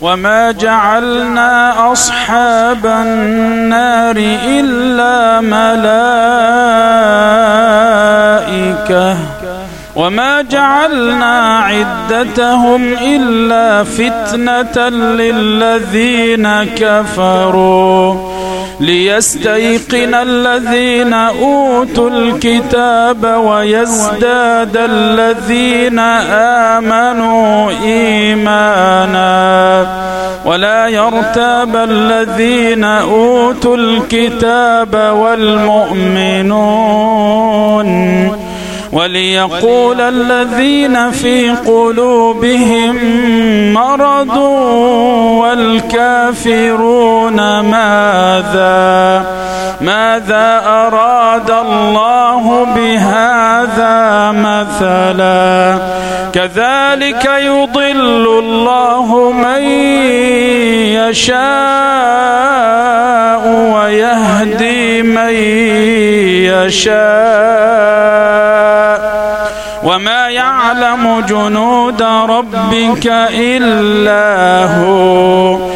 وما جعلنا أصحاب النار إلا ملائكة. وما جعلنا عدتهم إلا فتنة للذين كفروا. ليستيقن الذين أوتوا الكتاب ويزداد الذين آمنوا إيمانا. ولا يرتاب الذين أوتوا الكتاب والمؤمنون وليقول الذين في قلوبهم مرض والكافرون ماذا ماذا أراد الله بهذا مثلا كذلك يضل يشاء ويهدي من يشاء. وما يعلم جنود ربك إلا هو.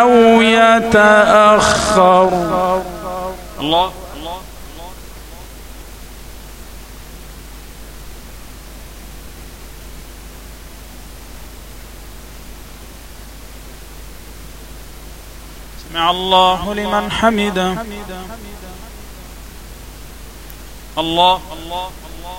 أو يتأخر. الله. سمع الله لمن حمده. الله الله الله.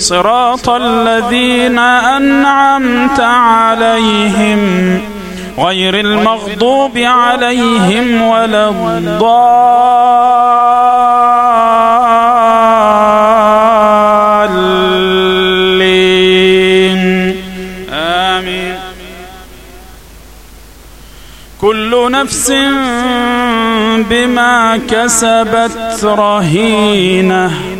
صراط الذين أنعمت عليهم غير المغضوب عليهم ولا الضالين. آمين. كل نفس بما كسبت رهينة.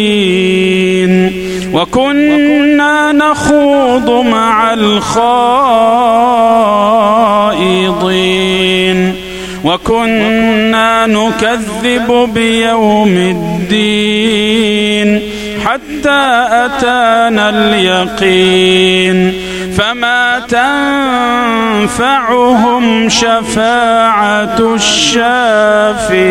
وكنا نخوض مع الخائضين وكنا نكذب بيوم الدين حتى أتانا اليقين فما تنفعهم شفاعة الشافعين